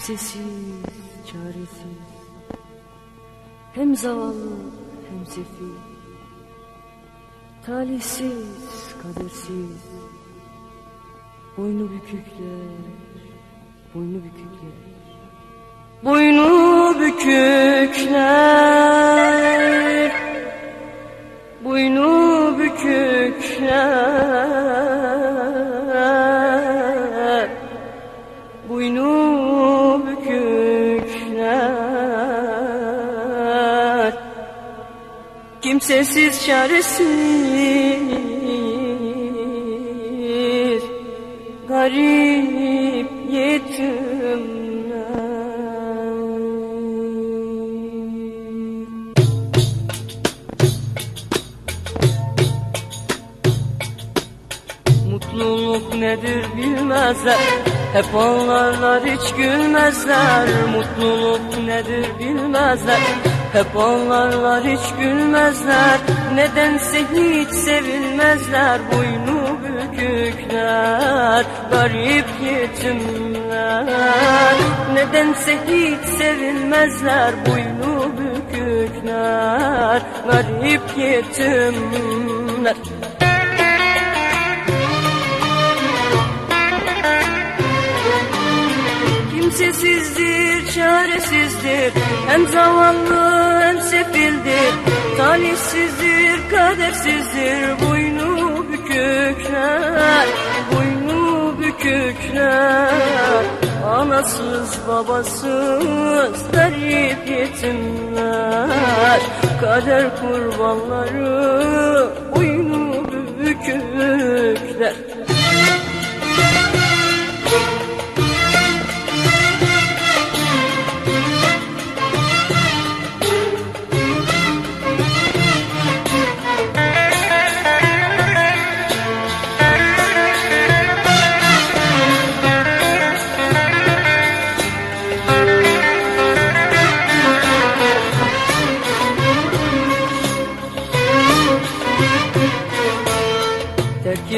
Kimsesiz, çaresiz Hem zavallı hem sefil Talihsiz, kadersiz. Boynu bükükler, boynu bükükler. Boynu bükükler Kimsesiz çaresiz Garip yetimler. Mutluluk nedir bilmezler Hep ağlarlar hiç gülmezler. Mutluluk nedir bilmezler Hep ağlarlar hiç gülmezler. Nedense hiç sevilmezler Boynu bükükler Garip yetimler. Nedense hiç sevilmezler Boynu bükükler Garip yetimler Kimsesizdir, çaresizdir. Hem zavallı hem sefildir. Talihsizdir, kadersizdir. Boynu bükükler Boynu bükükler. Anasız babasız Garip yetimler. Kader kurbanları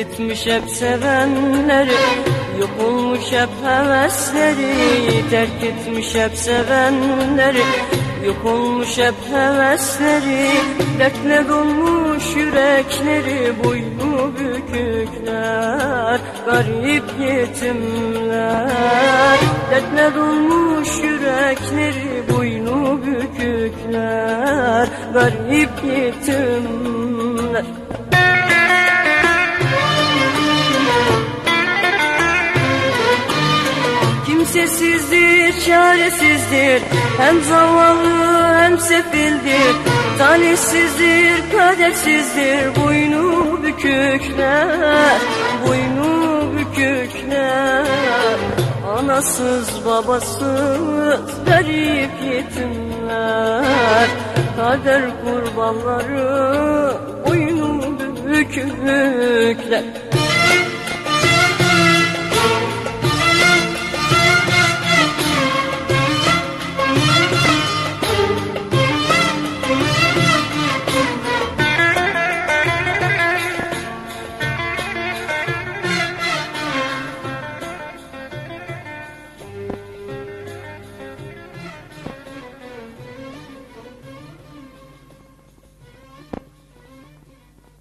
Etmiş hep sevenleri Yok olmuş hep hevesleri Terk etmiş hep sevenleri Yok olmuş hep hevesleri Dertle dolmuş yürekleri Boynu bükükler Garip yetimler. Dertle dolmuş yürekleri Boynu bükükler Garip yetimler Kimsesizdir, çaresizdir. Hem zavallı hem sefildir. Talihsizdir, kadersizdir Boynu bükükler Boynu bükükler Anasız babasız Garip yetimler. Kader kurbanları Boynu bükükler